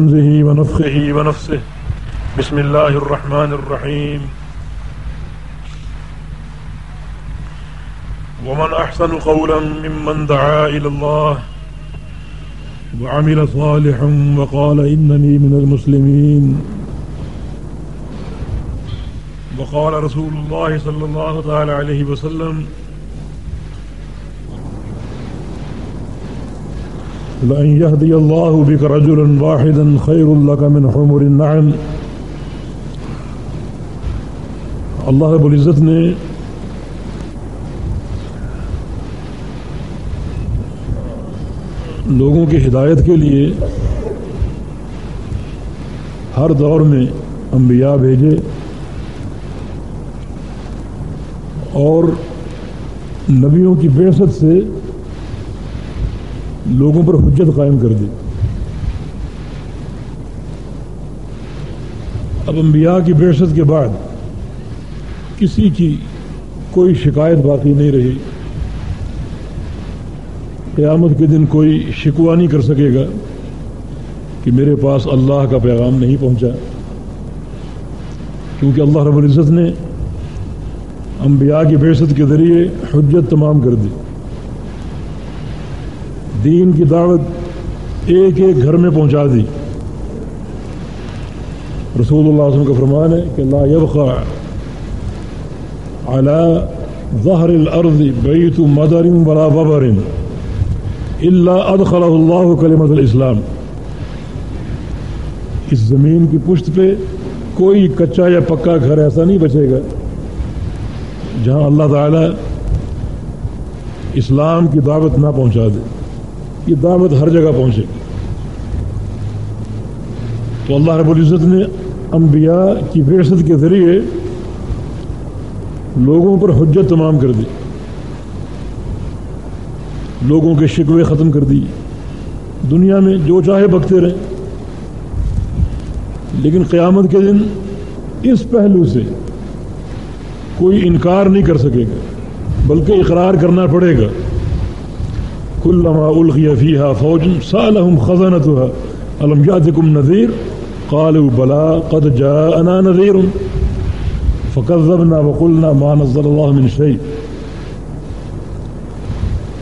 همزه ونفخه ونفسه. بسم الله الرحمن الرحيم. ومن أحسن قولا ممن دعا إلى الله وعمل صالحا وقال إنني من المسلمين. وقال رسول الله صلى الله تعالى عليه وسلم لأن يهدي الله بك رجلا واحدا خير لك من حمر النعم. اللہ رب العزت نے لوگوں کی ہدایت کے لیے ہر دور میں انبیاء بھیجے اور نبیوں کی بیست سے لوگوں پر حجت قائم کر دی۔ اب انبیاء کی بیست کے بعد کسی کی کوئی شکایت باقی نہیں رہی۔ قیامت کے دن کوئی شکوا نہیں کر سکے گا کہ میرے پاس اللہ کا پیغام نہیں پہنچا۔ کیونکہ اللہ رب العزت نے انبیاء کی بیست کے ذریعے حجت تمام کر دی۔ دین کی دعوت ایک ایک گھر میں پہنچا دی۔ رسول اللہ علیہ وسلم کا فرمان ہے کہ لا يبقى على ظهر الارض بيت مدر ولا ببر الا ادخله الله كلمه الاسلام۔ اس زمین کی پشت پہ کوئی کچا یا پکا گھر ایسا نہیں بچے گا جہاں اللہ تعالی اسلام کی دعوت نہ پہنچا دے۔ یہ دعوت ہر جگہ پہنچے۔ گی تو اللہ رب العزت نے انبیاء کی بیست کے ذریعے لوگوں پر حجت تمام کر دی۔ لوگوں کے شکوے ختم کر دی۔ دنیا میں جو چاہے بکتے رہے لیکن قیامت کے دن اس پہلو سے کوئی انکار نہیں کر سکے گا، بلکہ اقرار کرنا پڑے گا۔ كلما ألغي فيها فوج سألهم خزنتها. ألم يأتكم نذير؟ قالوا بلى، قد جاءنا نذير. فكذبنا وقلنا ما نزل الله من شيء.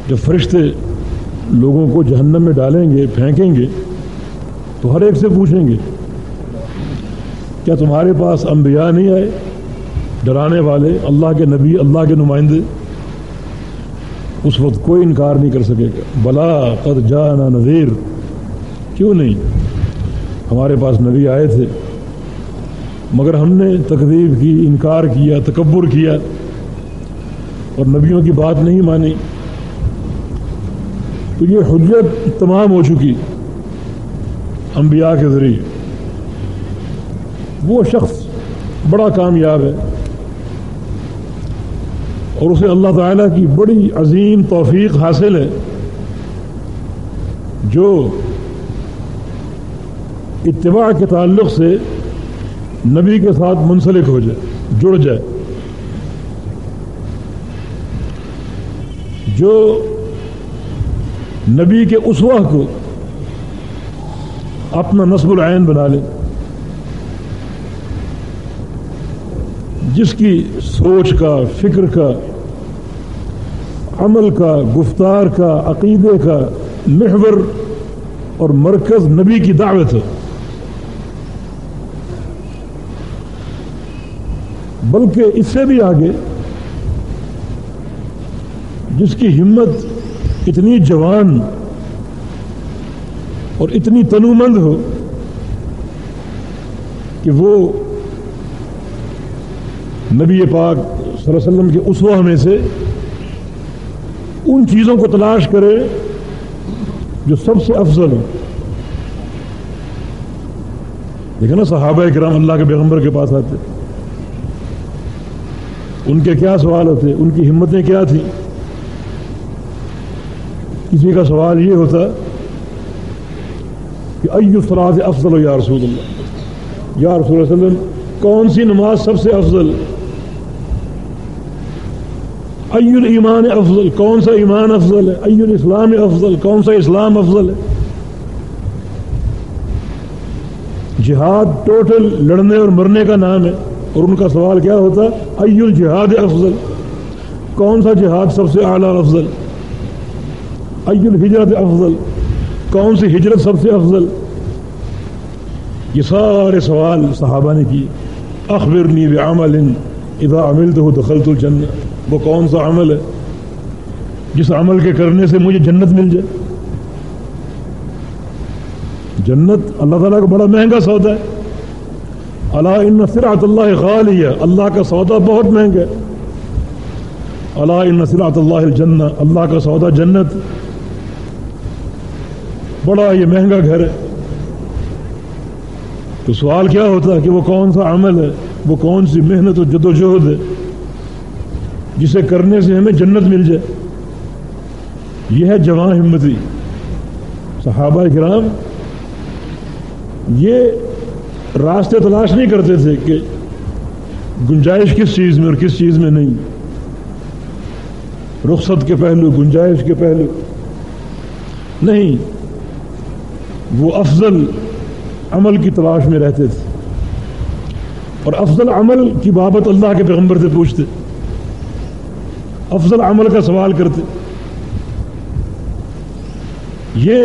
جب فرشتے لوگوں کو جہنم میں ڈالیں گے، پھینکیں گے، تو ہر ایک سے پوچھیں گے، کیا تمہارے پاس انبیاء نہیں آئے؟ ڈرانے والے، اللہ کے نبی، اللہ کے نمائندے اس وقت کوئی انکار نہیں کر سکے گا۔ بلا، قد جانا نذیر۔ کیوں نہیں؟ ہمارے پاس نبی آئے تھے۔ مگر ہم نے تقدیب کی، انکار کیا، تکبر کیا۔ اور نبیوں کی بات نہیں مانی۔ تو یہ حجت تمام ہو چکی۔ انبیاء کے ذریعے۔ وہ شخص بڑا کامیاب ہے۔ اور اسے اللہ تعالیٰ کی بڑی عظیم توفیق حاصل ہے۔ جو اتباع کے تعلق سے نبی کے ساتھ منسلک ہو جائے، جڑ جائے۔ جو نبی کے اسوا کو اپنا نصب العین بنا لے۔ جس کی سوچ کا، فکر کا، عمل کا، گفتار کا، عقیدے کا محور اور مرکز نبی کی دعوت ہے۔ بلکہ اس سے بھی آگے جس کی ہمت اتنی جوان اور اتنی تنومند ہو کہ وہ نبی پاک صلی اللہ علیہ وسلم کے اسوا میں سے ان چیزوں کو تلاش کرے جو سب سے افضل ہو۔ دیکھیں نا صحابہ کرام اللہ کے پیغمبر کے پاس آتے۔ ان کے کیا سوال ہوتے، ان کی ہمتیں کیا تھیں؟ کسی کا سوال یہ ہوتا کہ ایو صلاح افضل ہو یا رسول اللہ؟ یا رسول اللہ علیہ وسلم، کون سی نماز سب سے افضل؟ ای الایمان افضل کون سا ایمان افضل ہے ای الاسلام افضل کون سا اسلام افضل ہے جہاد ٹوٹل لڑنے اور مرنے کا نام ہے اور ان کا سوال کیا ہوتا ای الجہاد افضل کون سا جہاد سب سے اعلیٰ افضل ای الحجرت افضل کون سی ہجرت سب سے افضل یہ سارے سوال صحابہ نے کی اخبرنی بعمل اذا عملته دخلت الجنہ وہ کون سا عمل ہے؟ جس عمل کے کرنے سے مجھے جنت مل جائے۔ جنت اللہ تعالیٰ کا بڑا مہنگا سودا ہے۔ اللہ ان سرعت اللہ غالی ہے۔ اللہ کا سودا بہت مہنگا ہے۔ اللہ ان سرعت اللہ الجنہ۔ اللہ کا سودا جنت۔ بڑا یہ مہنگا گھر ہے۔ تو سوال کیا ہوتا ہے کہ وہ کون سا عمل ہے؟ وہ کون سی محنت و جد و جہد ہے؟ جسے کرنے سے ہمیں جنت مل جائے۔ یہ ہے جوان ہمتی صحابہ کرام، یہ راستے تلاش نہیں کرتے تھے کہ گنجائش کس چیز میں اور کس چیز میں نہیں۔ رخصت کے پہلو، گنجائش کے پہلو۔ نہیں، وہ افضل عمل کی تلاش میں رہتے تھے۔ اور افضل عمل کی بابت اللہ کے پیغمبر سے پوچھتے۔ افضل عمل کا سوال کرتے۔ یہ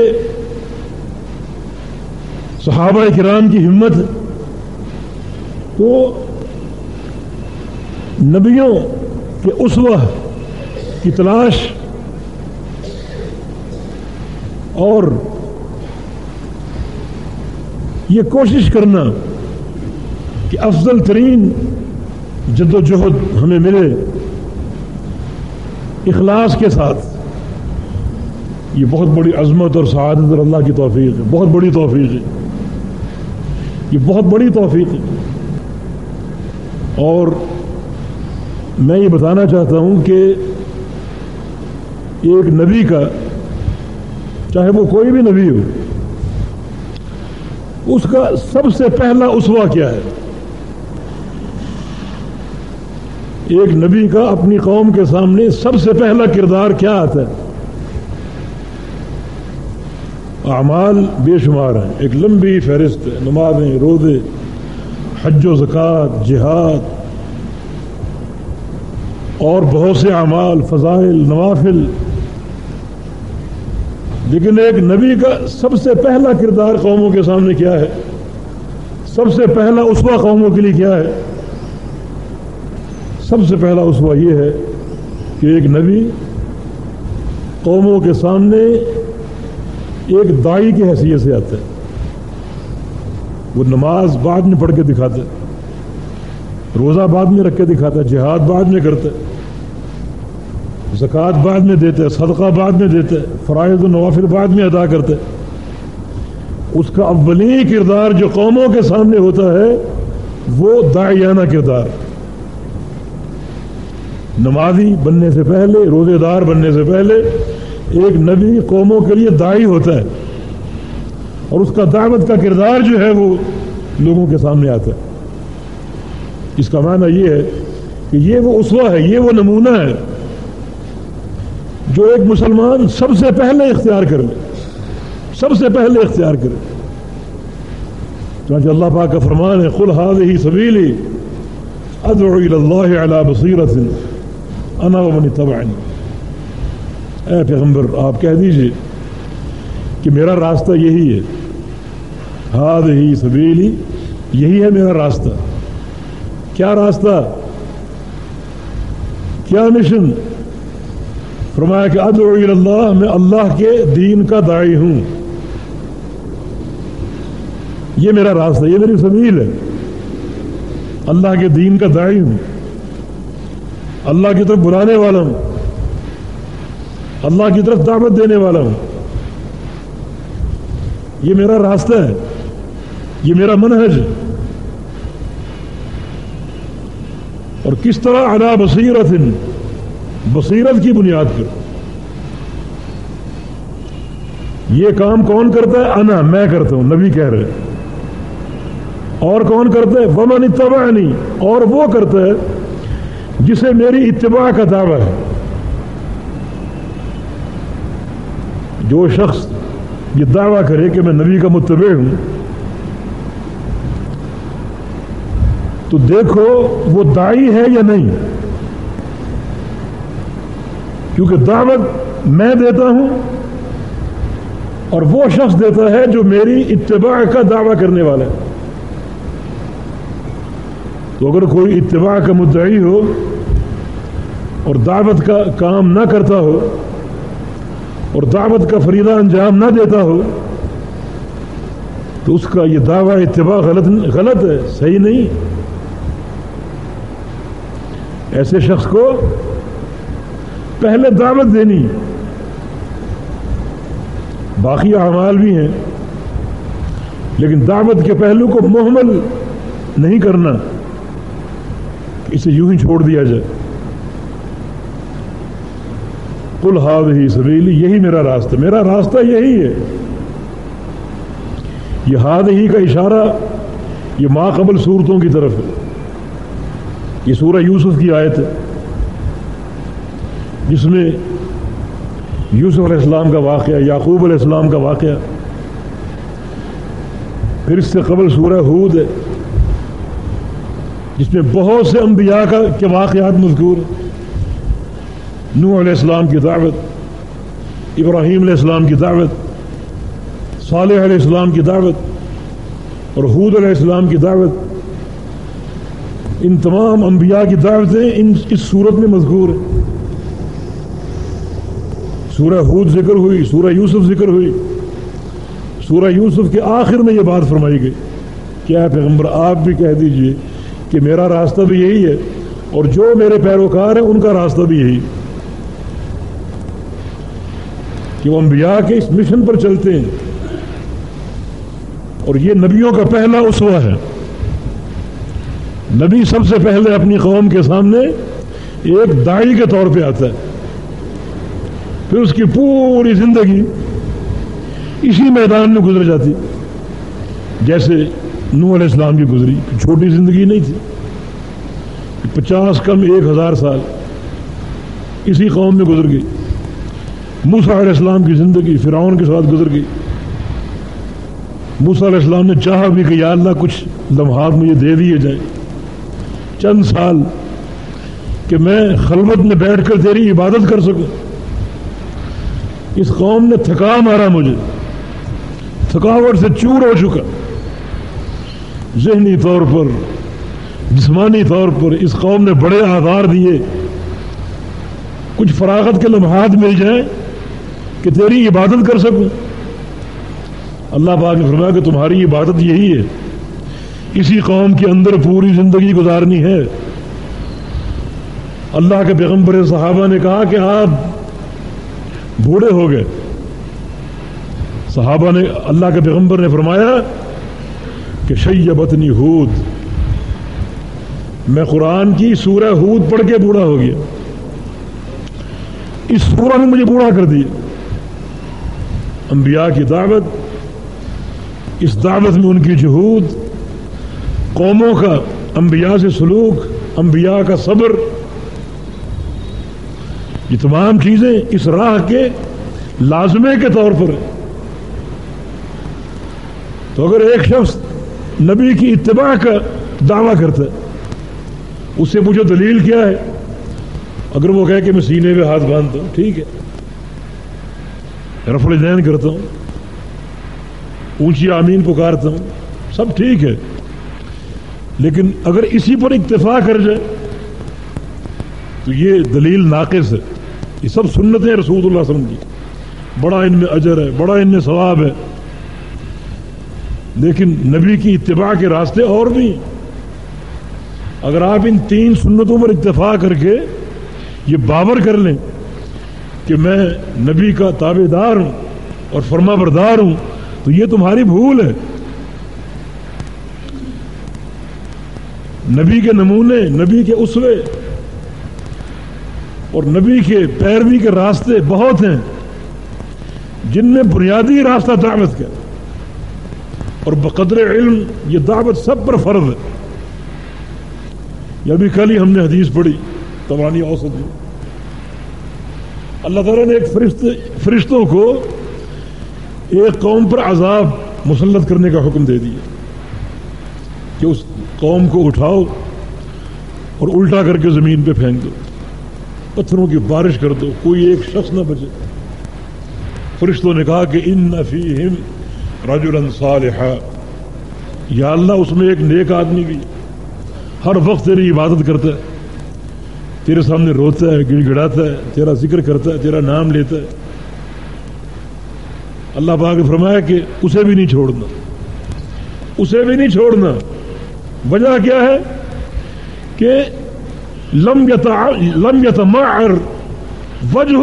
صحابہ کرام کی ہمت تو نبیوں کے اسوہ کی تلاش اور یہ کوشش کرنا کہ افضل ترین جد و جہد ہمیں ملے۔ اخلاص کے ساتھ۔ یہ بہت بڑی عظمت اور سعادت اور اللہ کی توفیق ہے۔ بہت بڑی توفیق ہے۔ یہ بہت بڑی توفیق ہے۔ اور میں یہ بتانا چاہتا ہوں کہ ایک نبی کا، چاہے وہ کوئی بھی نبی ہو، اس کا سب سے پہلا اسوا کیا ہے؟ ایک نبی کا اپنی قوم کے سامنے سب سے پہلا کردار کیا آتا ہے؟ اعمال بے شمار ہیں، ایک لمبی فہرست ہے نمازیں، روزے، حج و زکوٰۃ، جہاد، اور بہت سے اعمال، فضائل، نوافل۔ لیکن ایک نبی کا سب سے پہلا کردار قوموں کے سامنے کیا ہے؟ سب سے پہلا اسوا قوموں کے لیے کیا ہے؟ سب سے پہلا اسوا یہ ہے کہ ایک نبی قوموں کے سامنے ایک دائی کی حیثیت سے آتا ہے۔ وہ نماز بعد میں پڑھ کے دکھاتا ہے، روزہ بعد میں رکھ کے دکھاتا ہے، جہاد بعد میں کرتا ہے، زکوٰۃ بعد میں دیتا ہے، صدقہ بعد میں دیتا ہے، فرائض و نوافر بعد میں ادا کرتا ہے۔ اس کا اولین کردار جو قوموں کے سامنے ہوتا ہے، وہ دائیانہ کردار۔ نمازی بننے سے پہلے روزے دار بننے سے پہلے ایک نبی قوموں کے لیے دائی ہوتا ہے۔ اور اس کا دعوت کا کردار جو ہے وہ لوگوں کے سامنے آتا ہے۔ اس کا معنی یہ ہے کہ یہ وہ اسوا ہے، یہ وہ نمونہ ہے جو ایک مسلمان سب سے پہلے اختیار کر لے۔ سب سے پہلے اختیار کرے۔ چونکہ اللہ پاک کا فرمان ہے خل حاض ہی سبیلی ادعو اللہ علی بصیرت انا ومن تبعنی اے پیغمبر، آپ کہہ دیجیے کہ میرا راستہ یہی ہے۔ ہاد ہی سبیلی، یہی ہے میرا راستہ۔ کیا راستہ؟ کیا مشن؟ فرمایا کہ ادعو اللہ میں اللہ کے دین کا دائی ہوں۔ یہ میرا راستہ، یہ میری سبیل ہے۔ اللہ کے دین کا دائی ہوں۔ اللہ کی طرف بلانے والا ہوں۔ اللہ کی طرف دعوت دینے والا ہوں۔ یہ میرا راستہ ہے۔ یہ میرا منہج اور کس طرح ادا بصیرت بصیرت کی بنیاد پر۔ یہ کام کون کرتا ہے؟ انا، میں کرتا ہوں، نبی کہہ رہے اور کون کرتا ہے؟ ومن اتباع نہیں اور وہ کرتا ہے جسے میری اتباع کا دعویٰ ہے۔ جو شخص یہ دعویٰ کرے کہ میں نبی کا متبع ہوں، تو دیکھو وہ دائی ہے یا نہیں۔ کیونکہ دعوت میں دیتا ہوں اور وہ شخص دیتا ہے جو میری اتباع کا دعویٰ کرنے والا ہے۔ تو اگر کوئی اتباع کا مدعی ہو اور دعوت کا کام نہ کرتا ہو اور دعوت کا فریدہ انجام نہ دیتا ہو، تو اس کا یہ دعویٰ اتباع غلط غلط ہے، صحیح نہیں۔ ایسے شخص کو پہلے دعوت دینی۔ باقی اعمال بھی ہیں، لیکن دعوت کے پہلو کو محمل نہیں کرنا۔ اسے یوں ہی چھوڑ دیا جائے۔ کل ہاد ہی سبیلی یہی میرا راستہ میرا راستہ یہی ہے۔ یہ ہاد ہی کا اشارہ یہ ماں قبل صورتوں کی طرف ہے۔ یہ سورہ یوسف کی آیت ہے۔ جس میں یوسف علیہ السلام کا واقعہ، یعقوب علیہ السلام کا واقعہ۔ پھر اس سے قبل سورہ حود ہے۔ جس میں بہت سے انبیاء کا کے واقعات مذکور ہیں۔ نوح علیہ السلام کی دعوت، ابراہیم علیہ السلام کی دعوت، صالح علیہ السلام کی دعوت اور حود علیہ السلام کی دعوت۔ ان تمام انبیاء کی دعوتیں ان اس صورت میں مذکور ہیں۔ سورہ حود ذکر ہوئی، سورہ یوسف ذکر ہوئی۔ سورہ یوسف کے آخر میں یہ بات فرمائی گئی کیا پیغمبر، آپ بھی کہہ دیجیے کہ میرا راستہ بھی یہی ہے اور جو میرے پیروکار ہیں ان کا راستہ بھی یہی کہ وہ انبیاء کے اس مشن پر چلتے ہیں اور یہ نبیوں کا پہلا اسوا ہے۔ نبی سب سے پہلے اپنی قوم کے سامنے ایک دائی کے طور پہ آتا ہے۔ پھر اس کی پوری زندگی اسی میدان میں گزر جاتی۔ جیسے نو علیہ السلام کی گزری چھوٹی زندگی نہیں تھی۔ پچاس کم ایک ہزار سال اسی قوم میں گزر گئی۔ موسا علیہ السلام کی زندگی فرعون کے ساتھ گزر گئی۔ موسا علیہ السلام نے چاہا بھی کہ یا اللہ کچھ لمحات مجھے دے دیے جائیں۔ چند سال کہ میں خلوت میں بیٹھ کر تیری عبادت کر سکوں۔ اس قوم نے تھکا مارا مجھے۔ تھکاوٹ سے چور ہو چکا۔ ذہنی طور پر، جسمانی طور پر اس قوم نے بڑے آدھار دیے۔ کچھ فراغت کے لمحات مل جائیں کہ تیری عبادت کر سکوں۔ اللہ پاک نے فرمایا کہ تمہاری عبادت یہی ہے۔ اسی قوم کے اندر پوری زندگی گزارنی ہے۔ اللہ کے پیغمبر صحابہ نے کہا کہ آپ بوڑھے ہو گئے۔ صحابہ نے، اللہ کے پیغمبر نے فرمایا کہ شیبتنی ہود۔ میں قرآن کی سورہ ہود پڑھ کے بوڑھا ہو گیا۔ اس سورہ نے مجھے بوڑھا کر دیا۔ انبیاء کی دعوت، اس دعوت میں ان کی جہود، قوموں کا انبیاء سے سلوک، انبیاء کا صبر۔ یہ تمام چیزیں اس راہ کے لازمے کے طور پر تو اگر ایک شخص نبی کی اتباع کا دعویٰ کرتا ہے۔ اس سے مجھے دلیل کیا ہے؟ اگر وہ کہے کہ میں سینے میں ہاتھ باندھتا ہوں، ٹھیک ہے۔ رفل دین کرتا ہوں، اونچی آمین پکارتا ہوں، سب ٹھیک ہے۔ لیکن اگر اسی پر اکتفا کر جائے، تو یہ دلیل ناقص ہے۔ یہ سب سنتیں رسول اللہ علیہ وسلم کی۔ بڑا ان میں اجر ہے، بڑا ان میں ثواب ہے۔ لیکن نبی کی اتباع کے راستے اور بھی ہیں۔ اگر آپ ان تین سنتوں پر اتفاق کر کے یہ بابر کر لیں کہ میں نبی کا تابے دار ہوں اور فرما بردار ہوں، تو یہ تمہاری بھول ہے۔ نبی کے نمونے، نبی کے اسوے اور نبی کے پیروی کے راستے بہت ہیں۔ جن میں بنیادی راستہ دعوت کا اور بقدر علم یہ دعوت سب پر فرض ہے۔ یہ بھی کل ہی ہم نے حدیث پڑھی، توانی اوسط میں اللہ تعالیٰ نے ایک فرشت، فرشتوں کو ایک قوم پر عذاب مسلط کرنے کا حکم دے دیا کہ اس قوم کو اٹھاؤ اور الٹا کر کے زمین پہ پھینک دو، پتھروں کی بارش کر دو، کوئی ایک شخص نہ بچے۔ فرشتوں نے کہا کہ ان نفیم رجلا صالحا۔ یا اللہ، اس میں ایک نیک آدمی بھی ہر وقت تیری عبادت کرتا ہے، تیرے سامنے روتا ہے گڑ گڑاتا ہے، تیرا ذکر کرتا ہے، تیرا نام لیتا ہے۔ اللہ پاک نے فرمایا کہ اسے بھی نہیں چھوڑنا۔ اسے بھی نہیں چھوڑنا۔ وجہ کیا ہے؟ کہ لم لم یتمعر وجہ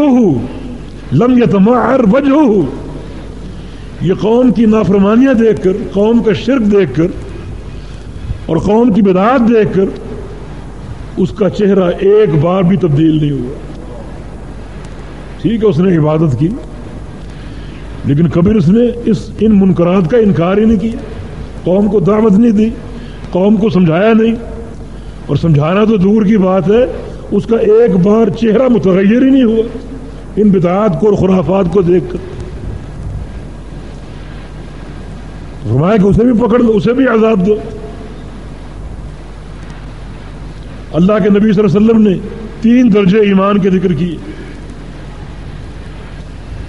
لم یتمعر وجہ یہ قوم کی نافرمانیاں دیکھ کر، قوم کا شرک دیکھ کر اور قوم کی بدعات دیکھ کر اس کا چہرہ ایک بار بھی تبدیل نہیں ہوا۔ ٹھیک ہے، اس نے عبادت کی، لیکن کبھی اس نے اس ان منکرات کا انکار ہی نہیں کیا۔ قوم کو دعوت نہیں دی، قوم کو سمجھایا نہیں۔ اور سمجھانا تو دور کی بات ہے، اس کا ایک بار چہرہ متغیر ہی نہیں ہوا۔ ان بدعات کو اور خرافات کو دیکھ کر۔ فرمایا کہ اسے بھی پکڑ دو اسے بھی عذاب دو۔ اللہ کے نبی صلی اللہ علیہ وسلم نے تین درجے ایمان کے ذکر کیے۔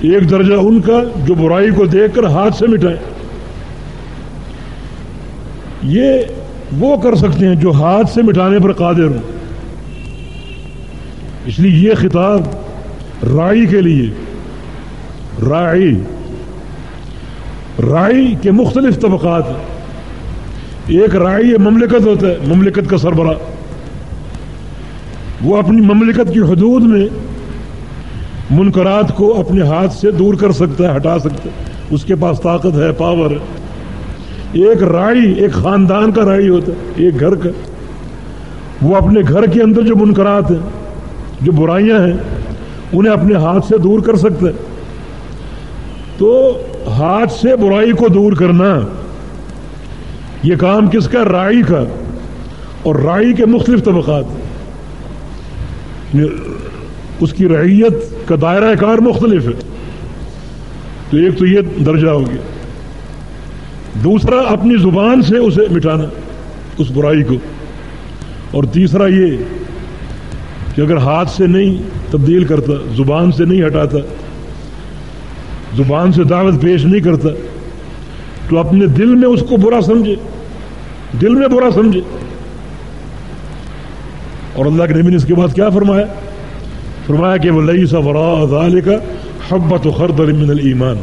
ایک درجہ ان کا جو برائی کو دیکھ کر ہاتھ سے مٹائے۔ یہ وہ کر سکتے ہیں جو ہاتھ سے مٹانے پر قادر ہوں۔ اس لیے یہ خطاب رائی کے لیے، رائی رائی کے مختلف طبقات ہیں۔ ایک رائی مملکت ہوتا ہے، مملکت کا سربراہ۔ وہ اپنی مملکت کی حدود میں منکرات کو اپنے ہاتھ سے دور کر سکتا ہے، ہٹا سکتا ہے۔ اس کے پاس طاقت ہے، پاور ہے۔ ایک رائی، ایک خاندان کا رائی ہوتا ہے، ایک گھر کا۔ وہ اپنے گھر کے اندر جو منکرات ہیں، جو برائیاں ہیں، انہیں اپنے ہاتھ سے دور کر سکتا ہے۔ تو ہاتھ سے برائی کو دور کرنا، یہ کام کس کا؟ رائی کا۔ اور رائی کے مختلف طبقات۔ اس کی رعیت کا دائرہ کار مختلف ہے۔ تو ایک تو یہ درجہ ہو گیا۔ دوسرا، اپنی زبان سے اسے مٹانا، اس برائی کو۔ اور تیسرا یہ کہ اگر ہاتھ سے نہیں تبدیل کرتا، زبان سے نہیں ہٹاتا زبان سے دعوت پیش نہیں کرتا تو اپنے دل میں اس کو برا سمجھے دل میں برا سمجھے اور اللہ کے نبی نے اس کے بعد کیا فرمایا؟ فرمایا کہ وہ لئی سا کا حبت و خرد من المان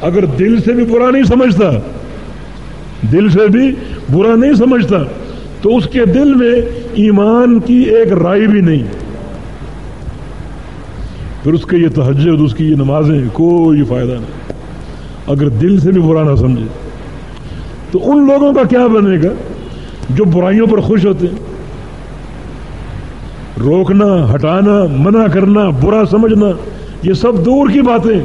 اگر دل سے بھی برا نہیں سمجھتا، دل سے بھی برا نہیں سمجھتا، تو اس کے دل میں ایمان کی ایک رائے بھی نہیں۔ پھر اس کے یہ تہجد اس کی یہ نمازیں کوئی فائدہ نہیں۔ اگر دل سے بھی برا نہ سمجھے۔ تو ان لوگوں کا کیا بنے گا جو برائیوں پر خوش ہوتے ہیں؟ روکنا، ہٹانا، منع کرنا، برا سمجھنا، یہ سب دور کی باتیں۔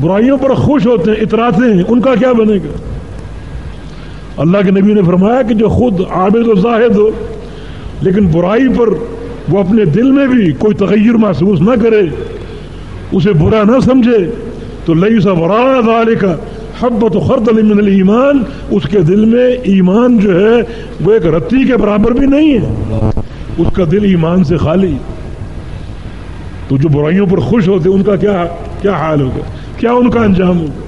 برائیوں پر خوش ہوتے ہیں، اتراتے ہیں، ان کا کیا بنے گا؟ اللہ کے نبی نے فرمایا کہ جو خود عابد و زاہد ہو، لیکن برائی پر وہ اپنے دل میں بھی کوئی تغیر محسوس نہ کرے، اسے برا نہ سمجھے، تو لئی سا برا کا حبت و خرد من ایمان اس کے دل میں ایمان جو ہے، وہ ایک رتی کے برابر بھی نہیں ہے۔ اس کا دل ایمان سے خالی۔ تو جو برائیوں پر خوش ہوتے، ان کا کیا کیا حال ہوگا؟ کیا ان کا انجام ہوگا؟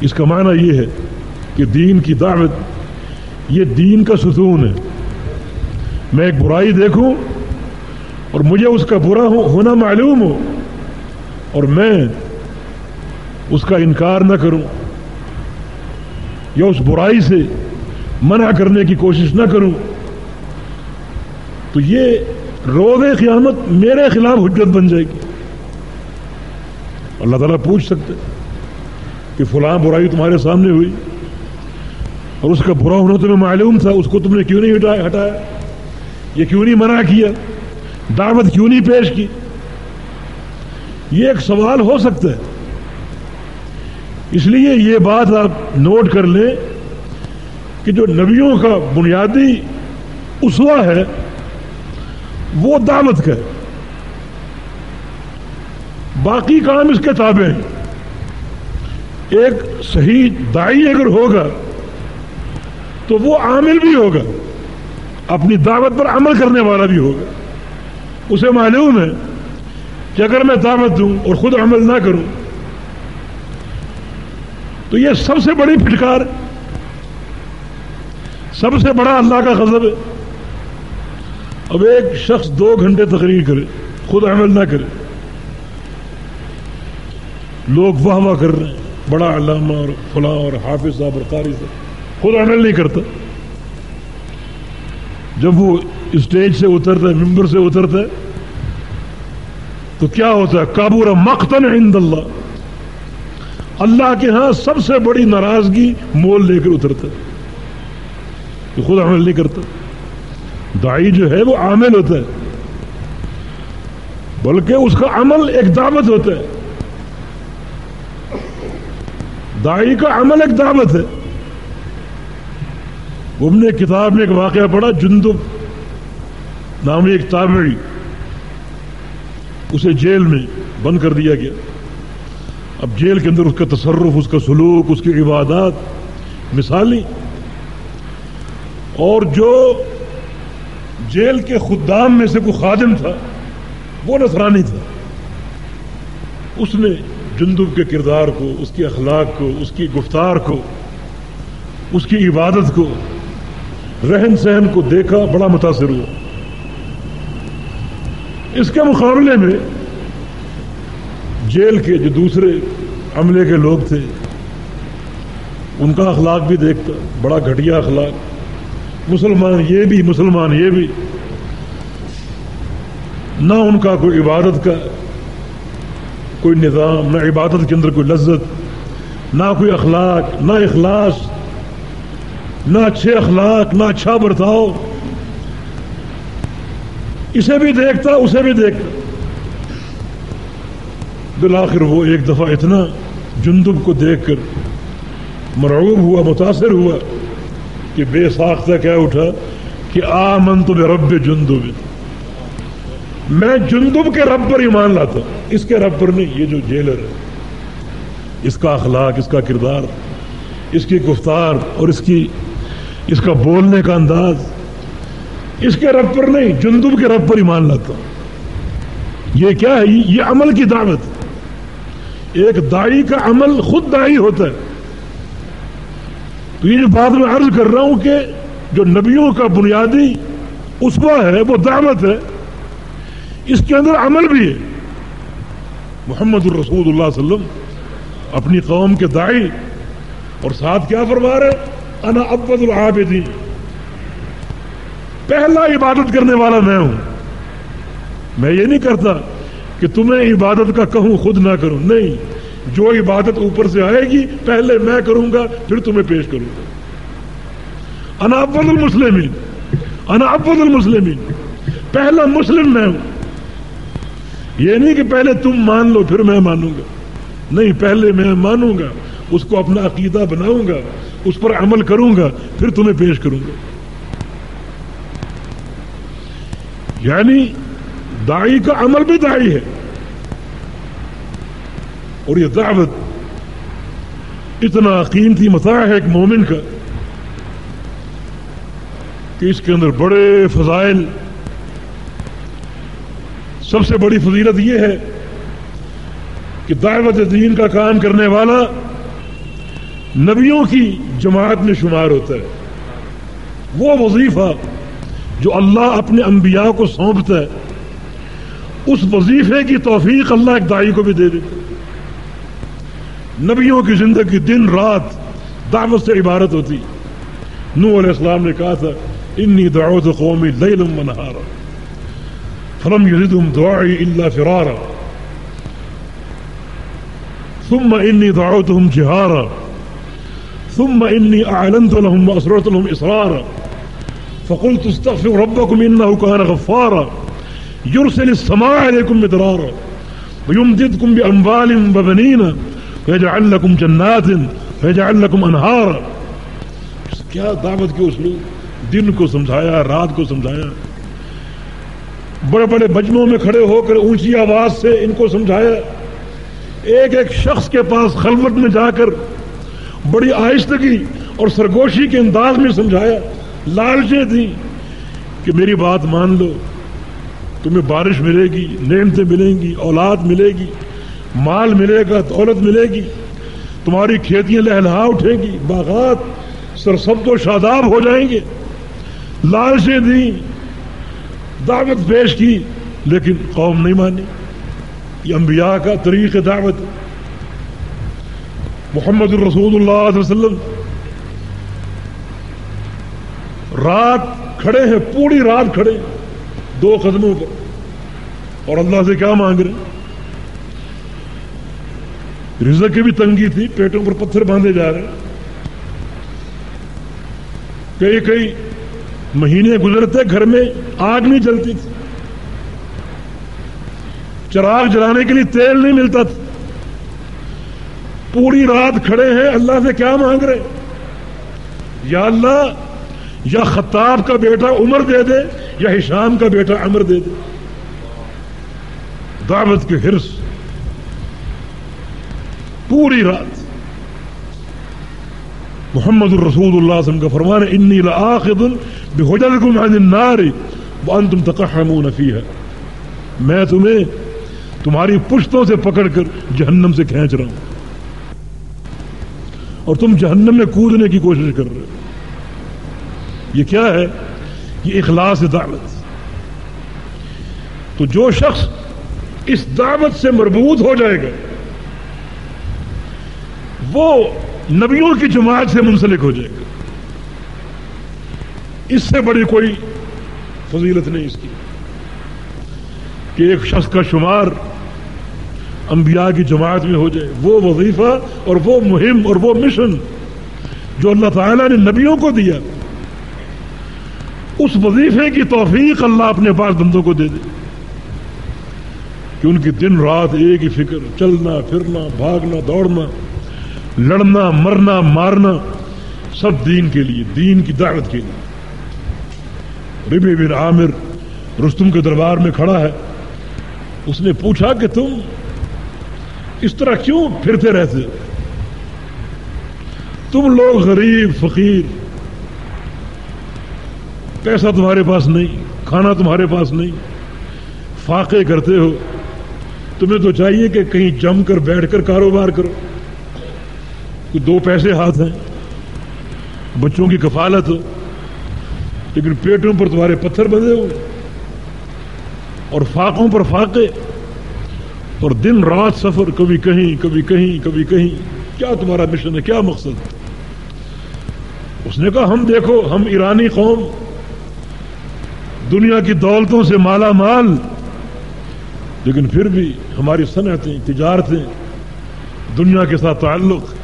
اس کا معنی یہ ہے کہ دین کی دعوت، یہ دین کا ستون ہے۔ میں ایک برائی دیکھوں اور مجھے اس کا برا ہونا معلوم ہو اور میں اس کا انکار نہ کروں یا اس برائی سے منع کرنے کی کوشش نہ کروں تو یہ روز قیامت میرے خلاف حجت بن جائے گی۔ اللہ تعالیٰ پوچھ سکتے کہ فلاں برائی تمہارے سامنے ہوئی اور اس کا برا ہونا تمہیں معلوم تھا، اس کو تم نے کیوں نہیں ہٹایا؟ ہٹایا؟ یہ کیوں نہیں منع کیا؟ دعوت کیوں نہیں پیش کی؟ یہ ایک سوال ہو سکتا ہے۔ اس لیے یہ بات آپ نوٹ کر لیں کہ جو نبیوں کا بنیادی اسوا ہے، وہ دعوت کا ہے۔ باقی کام اس کے تابع ہیں۔ ایک صحیح دائی اگر ہوگا، تو وہ عامل بھی ہوگا۔ اپنی دعوت پر عمل کرنے والا بھی ہوگا۔ اسے معلوم ہے کہ اگر میں دعوت دوں اور خود عمل نہ کروں، تو یہ سب سے بڑی پھٹکار، سب سے بڑا اللہ کا غضب ہے۔ اب ایک شخص دو گھنٹے تقریر کرے، خود عمل نہ کرے۔ لوگ واہ واہ کر رہے ہیں، بڑا علامہ اور فلاں اور حافظ صاحب اور قاری صاحب۔ خود عمل نہیں کرتا۔ جب وہ اسٹیج سے اترتا ہے ممبر سے اترتا ہے تو کیا ہوتا ہے؟ کابور مختن عند اللہ۔ اللہ کے ہاں سب سے بڑی ناراضگی مول لے کر اترتا ہے تو خود عمل نہیں کرتا دائی جو ہے وہ عامل ہوتا ہے، بلکہ اس کا عمل ایک دعوت ہوتا ہے۔ دائی کا عمل ایک دعوت ہے۔ ہم نے کتاب میں ایک واقعہ پڑھا، جندب نامی ایک تابعی، اسے جیل میں بند کر دیا گیا۔ اب جیل کے اندر اس کا تصرف، اس کا سلوک، اس کی عبادات مثالی اور جو جیل کے خدام میں سے کوئی خادم تھا، وہ نصرانی تھا۔ اس نے جندب کے کردار کو، اس کی اخلاق کو، اس کی گفتار کو، اس کی عبادت کو رہن سہن کو دیکھا بڑا متاثر ہوا۔ اس کے مقابلے میں جیل کے جو دوسرے عملے کے لوگ تھے، ان کا اخلاق بھی دیکھتا، بڑا گھٹیا اخلاق۔ مسلمان یہ بھی، مسلمان یہ بھی۔ نہ ان کا کوئی عبادت کا کوئی نظام، نہ عبادت کے اندر کوئی لذت، نہ کوئی اخلاق، نہ اخلاص۔ نہ اچھے اخلاق، نہ اچھا برتاؤ۔ اسے بھی دیکھتا، اسے بھی دیکھتا۔ بالآخر وہ ایک دفعہ اتنا جندب کو دیکھ کر مرعوب ہوا، متاثر ہوا کہ بے ساختہ کیا اٹھا کہ آ من تو رب جندب۔ میں جندب کے رب پر ایمان لاتا، اس کے رب پر نہیں، یہ جو جیلر ہے، اس کا اخلاق، اس کا کردار، اس کی گفتار اور اس کی اس کا بولنے کا انداز، اس کے رب پر نہیں، جندب کے رب پر ایمان لاتا یہ کیا ہے؟ یہ عمل کی دعوت۔ ایک دائی کا عمل خود دائی ہوتا ہے۔ تو یہ جو بات میں عرض کر رہا ہوں کہ جو نبیوں کا بنیادی اسوا ہے، وہ دعوت ہے، اس کے اندر عمل بھی ہے۔ محمد الرسول اللہ علیہ وسلم اپنی قوم کے دائی اور ساتھ کیا فرما رہے انا ابد العابدین پہلا عبادت کرنے والا میں ہوں۔ میں یہ نہیں کرتا کہ تمہیں عبادت کا کہوں، خود نہ کروں۔ نہیں، جو عبادت اوپر سے آئے گی، پہلے میں کروں گا، پھر تمہیں پیش کروں گا۔ انا افضل المسلمین۔ انا افضل المسلمین۔ پہلا مسلم میں ہوں۔ یہ نہیں کہ پہلے تم مان لو، پھر میں مانوں گا۔ نہیں، پہلے میں مانوں گا۔ اس کو اپنا عقیدہ بناؤں گا، اس پر عمل کروں گا، پھر تمہیں پیش کروں گا۔ یعنی دائی کا عمل بھی دائی ہے۔ اور یہ دعوت اتنا قیمتی متا ہے ایک مومن کا کہ اس کے اندر بڑے فضائل، سب سے بڑی فضیلت یہ ہے کہ دعوت دین کا کام کرنے والا نبیوں کی جماعت میں شمار ہوتا ہے۔ وہ وظیفہ جو اللہ اپنے انبیاء کو سونپتا ہے، اس وظیفے کی توفیق اللہ ایک دائی کو بھی دے دیتا نبیوں کی زندگی دن رات دعوت سے عبارت ہوتی نو علیہ السلام نے کہا تھا، انی دعوت قومی لیلم منہارا فلم یزدهم دعائی الا فرارا، ثم انی دعوتهم جہارا۔ ثم انی اعلنت لهم واسررت لهم اصرارا فقلت استغفر ربكم إنه كان غفارا. يرسل السماء عليكم مدرارا. ويمددكم بأنبال وبنين. ويجعل لكم جنات ويجعل لكم أنهارا. کیا دعوت کے اسلوب دن کو سمجھایا، رات کو سمجھایا؟ بڑے بڑے مجموعوں میں کھڑے ہو کر اونچی آواز سے ان کو سمجھایا۔ ایک ایک شخص کے پاس خلوت میں جا کر بڑی آہستگی اور سرگوشی کے انداز میں سمجھایا، لالچیں تھیں کہ میری بات مان لو۔ تمہیں بارش ملے گی، نعمتیں ملیں گی، اولاد ملے گی، مال ملے گا، دولت ملے گی، تمہاری کھیتیاں لہلا اٹھیں گی، باغات سرسبز و شاداب ہو جائیں گے۔ لالچیں دی دعوت پیش کی، لیکن قوم نہیں مانی۔ یہ انبیاء کا طریق دعوت محمد الرسول اللہ علیہ وسلم۔ رات کھڑے ہیں، پوری رات کھڑے دو قدموں پر۔ اور اللہ سے کیا مانگ رہے رزق کی بھی تنگی تھی، پیٹوں پر پتھر باندھے جا رہے کئی کئی مہینے گزرتے، گھر میں آگ نہیں جلتی تھی۔ چراغ جلانے کے لیے تیل نہیں ملتا تھا۔ پوری رات کھڑے ہیں، اللہ سے کیا مانگ رہے؟ یا اللہ، یا خطاب کا بیٹا عمر دے دے، یا ہشام کا بیٹا عمر دے دے۔ دعوت کے حرص۔ پوری رات۔ محمد الرسول اللہ وسلم کا فرمان انی لآخذ بحجرکم عن النار وانتم تقحمون فیہا۔ میں تمہیں تمہاری پشتوں سے پکڑ کر جہنم سے کھینچ رہا ہوں۔ اور تم جہنم میں کودنے کی کوشش کر رہے ہو۔ یہ کیا ہے؟ یہ اخلاص دعوت۔ تو جو شخص اس دعوت سے مربوط ہو جائے گا، وہ نبیوں کی جماعت سے منسلک ہو جائے گا۔ اس سے بڑی کوئی فضیلت نہیں اس کی کہ ایک شخص کا شمار انبیاء کی جماعت میں ہو جائے۔ وہ وظیفہ اور وہ مہم اور وہ مشن جو اللہ تعالیٰ نے نبیوں کو دیا، اس وظیفے کی توفیق اللہ اپنے پاس بندوں کو دے دے۔ کہ ان کی دن رات ایک ہی فکر، چلنا، پھرنا، بھاگنا، دوڑنا، لڑنا، مرنا، مارنا، سب دین کے لیے، دین کی دعوت کے لیے۔ ربی بن عامر رستم کے دربار میں کھڑا ہے۔ اس نے پوچھا کہ تم اس طرح کیوں پھرتے رہتے؟ ہو تم لوگ غریب، فقیر، پیسہ تمہارے پاس نہیں، کھانا تمہارے پاس نہیں، فاقے کرتے ہو، تمہیں تو چاہیے کہ کہیں جم کر بیٹھ کر کاروبار کرو۔ دو پیسے ہاتھ ہیں، بچوں کی کفالت ہو، لیکن پیٹوں پر تمہارے پتھر بندے ہو اور فاقوں پر فاقے۔ اور دن رات سفر، کبھی کہیں کبھی کہیں کبھی کہیں۔ کیا تمہارا مشن ہے؟ کیا مقصد؟ اس نے کہا، ہم دیکھو، ہم ایرانی قوم۔ دنیا کی دولتوں سے مالا مال۔ لیکن پھر بھی ہماری صنعتیں، تجارتیں دنیا کے ساتھ تعلق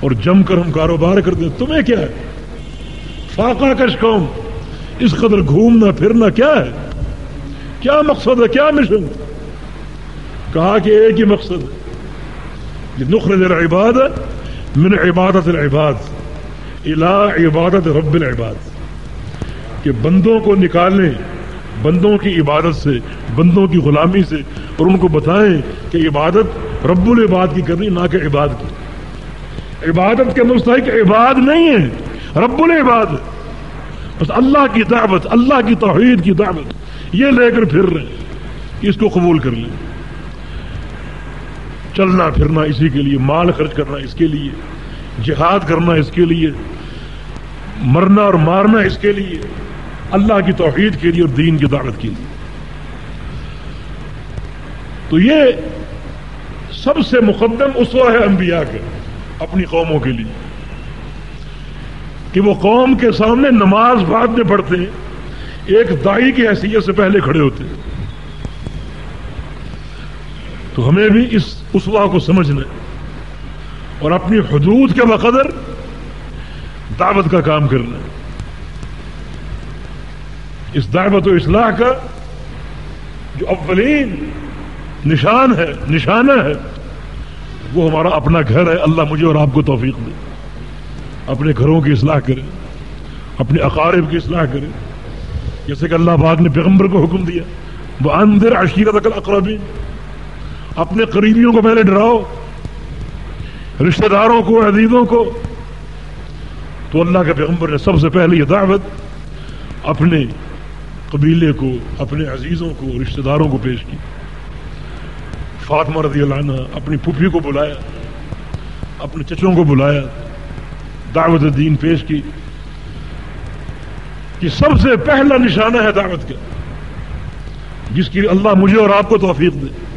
اور جم کر ہم کاروبار کرتے ہیں۔ تمہیں کیا ہے؟ فاقہ کش قوم۔ اس قدر گھومنا پھرنا کیا ہے؟ کیا مقصد ہے؟ کیا مشن کہا کہ ایک ہی مقصد ہے۔ یہ نخر العباد من عبادت العباد، الى عبادت رب العباد۔ کہ بندوں کو نکالیں بندوں کی عبادت سے، بندوں کی غلامی سے، اور ان کو بتائیں کہ عبادت رب العباد کی کرنی، نہ کہ عباد کی۔ عبادت کے مستحق عباد نہیں ہے رب العباد۔ بس اللہ کی دعوت، اللہ کی توحید کی دعوت، یہ لے کر پھر رہے ہیں، اس کو قبول کر لیں۔ چلنا پھرنا اسی کے لیے، مال خرچ کرنا اس کے لیے، جہاد کرنا اس کے لیے، مرنا اور مارنا اس کے لیے، اللہ کی توحید کے لیے اور دین کی دعوت کے لیے۔ تو یہ سب سے مقدم اسوا ہے انبیاء کے اپنی قوموں کے لیے۔ کہ وہ قوم کے سامنے نماز بعد میں پڑھتے ہیں، ایک دائی کی حیثیت سے پہلے کھڑے ہوتے ہیں۔ تو ہمیں بھی اس اسوا کو سمجھنا اور اپنی حدود کے بقدر دعوت کا کام کرنا۔ اس دعوت و اصلاح کا جو اولین نشان ہے، نشانہ ہے، وہ ہمارا اپنا گھر ہے۔ اللہ مجھے اور آپ کو توفیق دے۔ اپنے گھروں کی اصلاح کرے، اپنے اقارب کی اصلاح کرے۔ جیسے کہ اللہ پاک نے پیغمبر کو حکم دیا وہ اندر عشیرت اقربی اپنے قریبیوں کو پہلے ڈراؤ، رشتہ داروں کو، عزیزوں کو۔ تو اللہ کے پیغمبر نے سب سے پہلے یہ دعوت اپنے قبیلے کو، اپنے عزیزوں کو، رشتہ داروں کو پیش کی۔ فاطمہ رضی اللہ عنہ اپنی پھپھی کو بلایا، اپنے چچوں کو بلایا، دعوت دین پیش کی۔ کہ سب سے پہلا نشانہ ہے دعوت کا، جس کی اللہ مجھے اور آپ کو توفیق دے۔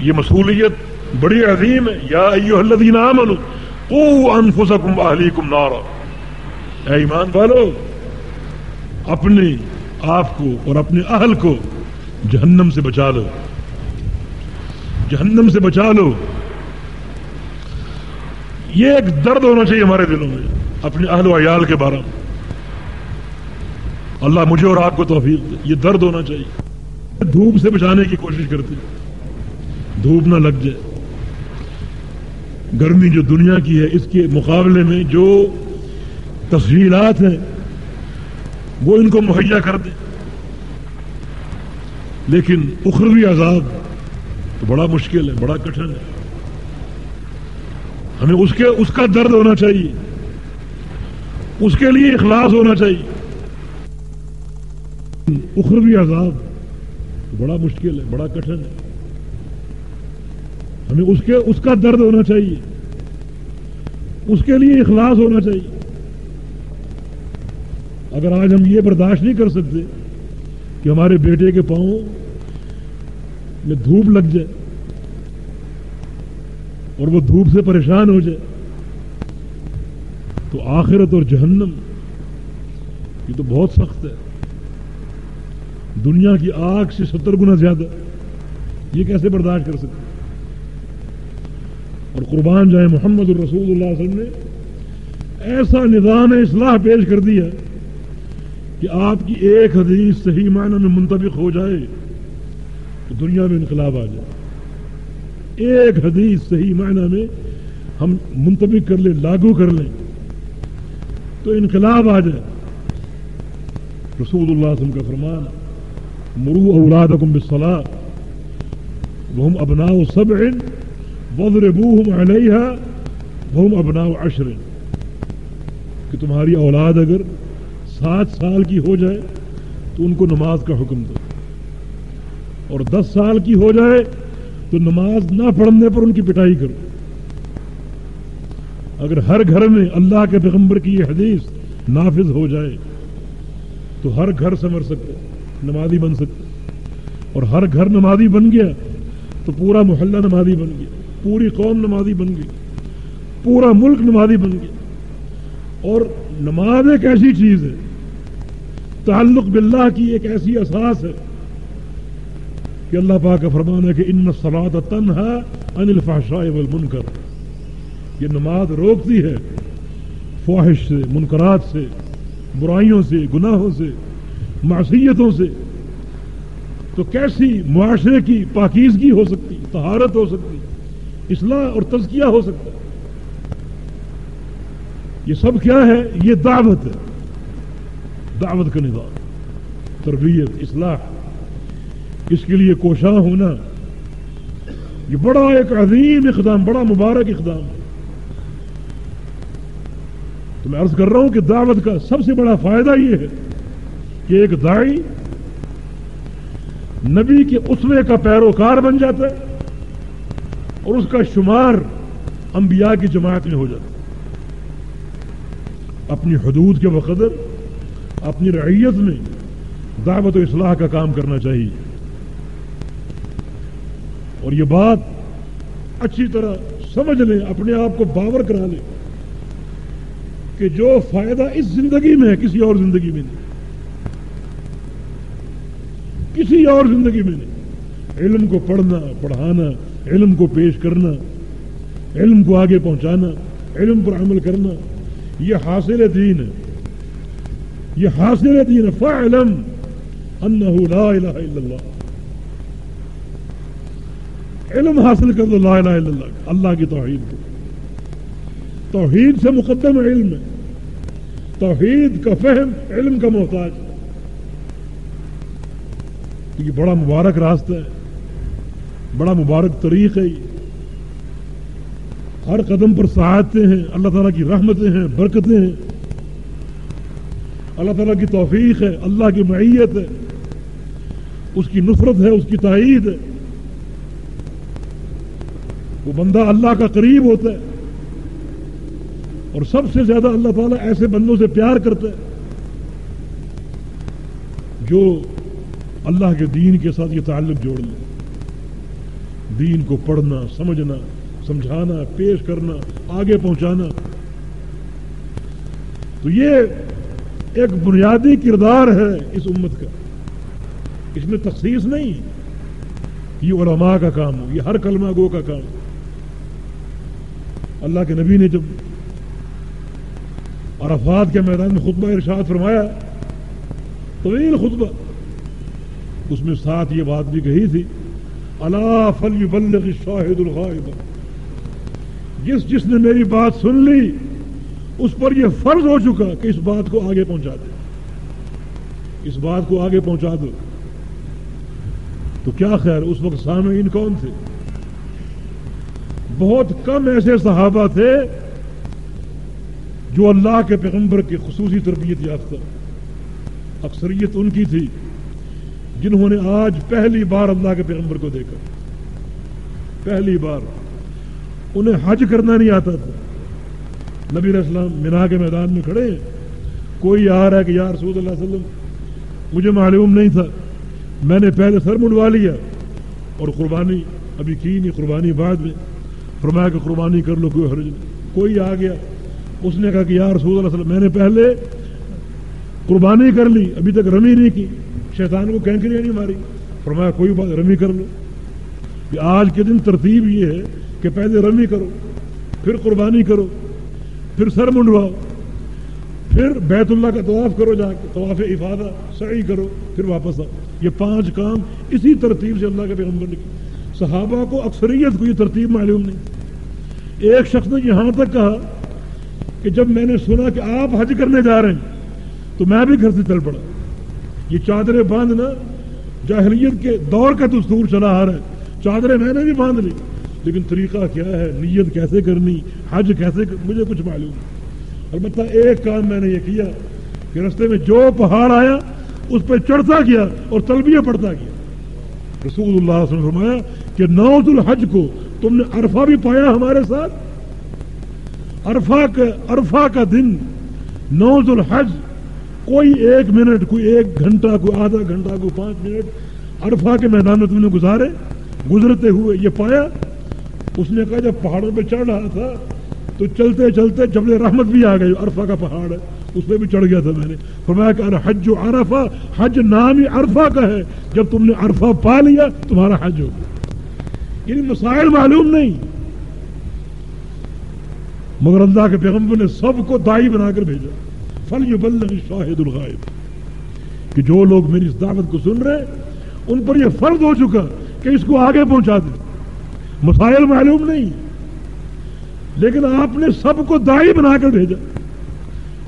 یہ مصولیت بڑی عظیم ہے۔ یا ایوہ الذین آمنوا قو انفسکم اہلیکم نارا۔ اے ایمان والو، اپنے آپ کو اور اپنے اہل کو جہنم سے بچا لو۔ جہنم سے بچا لو۔ یہ ایک درد ہونا چاہیے ہمارے دلوں میں، اپنے اہل و عیال کے بارے میں۔ اللہ مجھے اور آپ کو توفیق دے۔ یہ درد ہونا چاہیے۔ دھوپ سے بچانے کی کوشش کرتے دھوپ نہ لگ جائے۔ گرمی جو دنیا کی ہے، اس کے مقابلے میں جو تفصیلات ہیں، وہ ان کو مہیا کر دیں۔ لیکن اخروی عذاب تو بڑا مشکل ہے، بڑا کٹھن ہے۔ ہمیں اس کے، اس کا درد ہونا چاہیے۔ اس کے لیے اخلاص ہونا چاہیے۔ اخروی عذاب بڑا مشکل ہے، بڑا کٹھن ہے۔ ہمیں اس کے اس کا درد ہونا چاہیے۔ اس کے لیے اخلاص ہونا چاہیے۔ اگر آج ہم یہ برداشت نہیں کر سکتے کہ ہمارے بیٹے کے پاؤں میں دھوپ لگ جائے اور وہ دھوپ سے پریشان ہو جائے، تو آخرت اور جہنم یہ تو بہت سخت ہے۔ دنیا کی آگ سے ستر گنا زیادہ یہ کیسے برداشت کر سکتے؟ اور قربان جائے محمد الرسول اللہ علیہ وسلم نے، ایسا نظام اصلاح پیش کر دیا کہ آپ کی ایک حدیث صحیح معنی میں منطبق ہو جائے تو دنیا میں انقلاب آ جائے۔ ایک حدیث صحیح معنی میں ہم منطبق کر لیں، لاگو کر لیں تو انقلاب آ جائے۔ رسول اللہ علیہ وسلم کا فرمان مرو اولادکم بالصلاة وهم ابناء سبع وضربوهم عليها، وهم ابناء عشر. کہ تمہاری اولاد اگر سات سال کی ہو جائے، تو ان کو نماز کا حکم دو۔ اور دس سال کی ہو جائے، تو نماز نہ پڑھنے پر ان کی پٹائی کرو۔ اگر ہر گھر میں اللہ کے پیغمبر کی یہ حدیث نافذ ہو جائے، تو ہر گھر سمر سکتے نمازی بن سکتے اور ہر گھر نمازی بن گیا، تو پورا محلہ نمازی بن گیا۔ پوری قوم نمازی بن گئی، پورا ملک نمازی بن گیا۔ اور نماز ایک ایسی چیز ہے، تعلق باللہ کی ایک ایسی اساس ہے کہ اللہ پاک کا فرمان ہے کہ ان سلاد تنہا ان الفحشاء والمنکر۔ یہ نماز روکتی ہے فواہش سے، منکرات سے، برائیوں سے، گناہوں سے، معصیتوں سے۔ تو کیسی معاشرے کی پاکیزگی ہو سکتی، طہارت ہو سکتی اصلاح اور تزکیہ ہو سکتا یہ سب کیا ہے؟ یہ دعوت ہے۔ دعوت کا نظام، تربیت، اصلاح۔ اس کے لیے کوشاں ہونا۔ یہ بڑا ایک عظیم اقدام، بڑا مبارک اقدام ہے۔ تو میں عرض کر رہا ہوں کہ دعوت کا سب سے بڑا فائدہ یہ ہے کہ ایک دائی نبی کے اسوے کا پیروکار بن جاتا ہے۔ اور اس کا شمار انبیاء کی جماعت میں ہو جاتا اپنی حدود کے بقدر، اپنی رعیت میں دعوت و اصلاح کا کام کرنا چاہیے۔ اور یہ بات اچھی طرح سمجھ لیں، اپنے آپ کو باور کرا لیں کہ جو فائدہ اس زندگی میں ہے، کسی اور زندگی میں نہیں۔ کسی اور زندگی میں نہیں۔ علم کو پڑھنا، پڑھانا علم کو پیش کرنا، علم کو آگے پہنچانا، علم پر عمل کرنا، یہ حاصل دین ہے۔ یہ حاصل دین ہے۔ فعلم انہ لا الہ الا اللہ۔ علم حاصل کر دو، لا الہ الا اللہ۔ اللہ کی توحید کو۔ توحید سے مقدم علم ہے۔ توحید کا فہم، علم کا محتاج۔ ہے یہ بڑا مبارک راستہ ہے۔ بڑا مبارک طریق ہے یہ۔ ہر قدم پر سعادتیں ہیں، اللہ تعالیٰ کی رحمتیں ہیں، برکتیں ہیں۔ اللہ تعالیٰ کی توفیق ہے، اللہ کی معیت ہے۔ اس کی نفرت ہے، اس کی تائید ہے۔ وہ بندہ اللہ کا قریب ہوتا ہے۔ اور سب سے زیادہ اللہ تعالیٰ ایسے بندوں سے پیار کرتا ہے۔ جو اللہ کے دین کے ساتھ یہ تعلق جوڑ لیں۔ دین کو پڑھنا، سمجھنا، سمجھانا، پیش کرنا، آگے پہنچانا۔ تو یہ ایک بنیادی کردار ہے اس امت کا۔ اس میں تخصیص نہیں۔ یہ علماء کا کام ہو یہ ہر کلمہ گو کا کام اللہ کے نبی نے جب عرفات کے میدان میں خطبہ ارشاد فرمایا، طویل خطبہ، اس میں ساتھ یہ بات بھی کہی تھی اللہ فل بلغ شاہد الغائب. جس جس نے میری بات سن لی، اس پر یہ فرض ہو چکا کہ اس بات کو آگے پہنچا دے۔ اس بات کو آگے پہنچا دو۔ تو کیا خیر، اس وقت سامعین کون تھے؟ بہت کم ایسے صحابہ تھے جو اللہ کے پیغمبر کی خصوصی تربیت یافتہ۔ اکثریت ان کی تھی۔ جنہوں نے آج پہلی بار اللہ کے پیغمبر کو دیکھا۔ پہلی بار۔ انہیں حج کرنا نہیں آتا تھا۔ نبی اسلام مینا کے میدان میں کھڑے کوئی آ رہا ہے کہ یا رسول اللہ علیہ وسلم، مجھے معلوم نہیں تھا۔ میں نے پہلے سر منڈوا لیا۔ اور قربانی، ابھی کی نہیں، قربانی بعد میں۔ فرمایا کہ قربانی کر لو، کوئی حرج نہیں۔ کوئی آ گیا۔ اس نے کہا کہ یا رسول اللہ علیہ وسلم، میں نے پہلے قربانی کر لی، ابھی تک رمی نہیں کی۔ شیطان کو کینکریاں نہیں ماری۔ فرمایا، کوئی بات رمی کر لو۔ کہ آج کے دن ترتیب یہ ہے کہ پہلے رمی کرو، پھر قربانی کرو، پھر سر منڈواؤ، پھر بیت اللہ کا طواف کرو جا کے طواف افادہ، سعی کرو، پھر واپس آؤ۔ یہ پانچ کام اسی ترتیب سے اللہ کے پیغمبر نے کی صحابہ کو اکثریت کو یہ ترتیب معلوم نہیں۔ ایک شخص نے یہاں تک کہا کہ جب میں نے سنا کہ آپ حج کرنے جا رہے ہیں، تو میں بھی گھر سے چل پڑا۔ یہ چادریں باندھنا جاہلیت کے دور کا دستور چلا آ رہا ہے۔ چادریں میں نے بھی باندھ لی۔ لیکن طریقہ کیا ہے؟ نیت کیسے کرنی؟ حج کیسے کر... مجھے کچھ معلوم البتہ ایک کام میں نے یہ کیا کہ رستے میں جو پہاڑ آیا، اس پہ چڑھتا گیا اور تلبیہ پڑتا گیا۔ رسول اللہ صلی اللہ علیہ وسلم فرمایا کہ نوز الحج کو تم نے عرفہ بھی پایا ہمارے ساتھ؟ عرفہ کا عرفہ کا دن نوز الحج کوئی ایک منٹ، کوئی ایک گھنٹہ، کوئی آدھا گھنٹہ، کوئی پانچ منٹ عرفہ کے میدان میں تم نے گزارے، گزرتے ہوئے یہ پایا۔ اس نے کہا، جب پہاڑوں پہ چڑھ رہا تھا تو چلتے چلتے جبل رحمت بھی آ گئی، عرفہ کا پہاڑ ہے اس پہ بھی چڑھ گیا تھا میں نے۔ فرمایا کہ حج جو عرفہ، حج نام ہی عرفہ کا ہے۔ جب تم نے عرفہ پا لیا، تمہارا حج ہو گیا۔ یعنی مسائل معلوم نہیں۔ مگر اللہ کے پیغمبر نے سب کو دائی بنا کر بھیجا۔ فل یو بل شاہد الغائب کہ جو لوگ میری اس دعوت کو سن رہے ان پر یہ فرض ہو چکا کہ اس کو آگے پہنچا دیں۔ مسائل معلوم نہیں۔ لیکن آپ نے سب کو دائی بنا کر بھیجا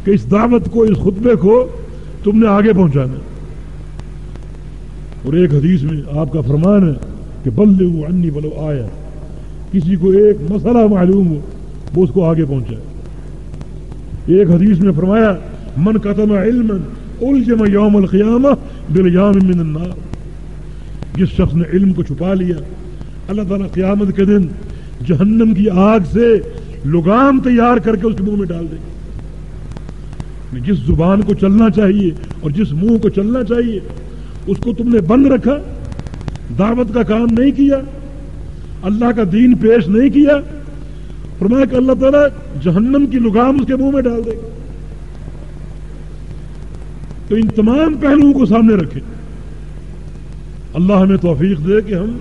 کہ اس دعوت کو، اس خطبے کو تم نے آگے پہنچانا۔ اور ایک حدیث میں آپ کا فرمان ہے کہ بلے وہ انی بلو آیا کسی کو ایک مسئلہ معلوم ہو، وہ اس کو آگے پہنچائے۔ ایک حدیث میں فرمایا من قتم علم الجم یوم القیامہ بالیام من النار. جس شخص نے علم کو چھپا لیا، اللہ تعالیٰ قیامت کے دن جہنم کی آگ سے لگام تیار کر کے اس کے منہ میں ڈال دے یعنی جس زبان کو چلنا چاہیے اور جس منہ کو چلنا چاہیے، اس کو تم نے بند رکھا، دعوت کا کام نہیں کیا، اللہ کا دین پیش نہیں کیا، فرمایا کہ اللہ تعالیٰ جہنم کی لگام اس کے منہ میں ڈال دے گا۔ تو ان تمام پہلوؤں کو سامنے رکھے۔ اللہ ہمیں توفیق دے کہ ہم